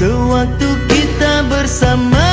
Sewaktu kita bersama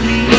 me.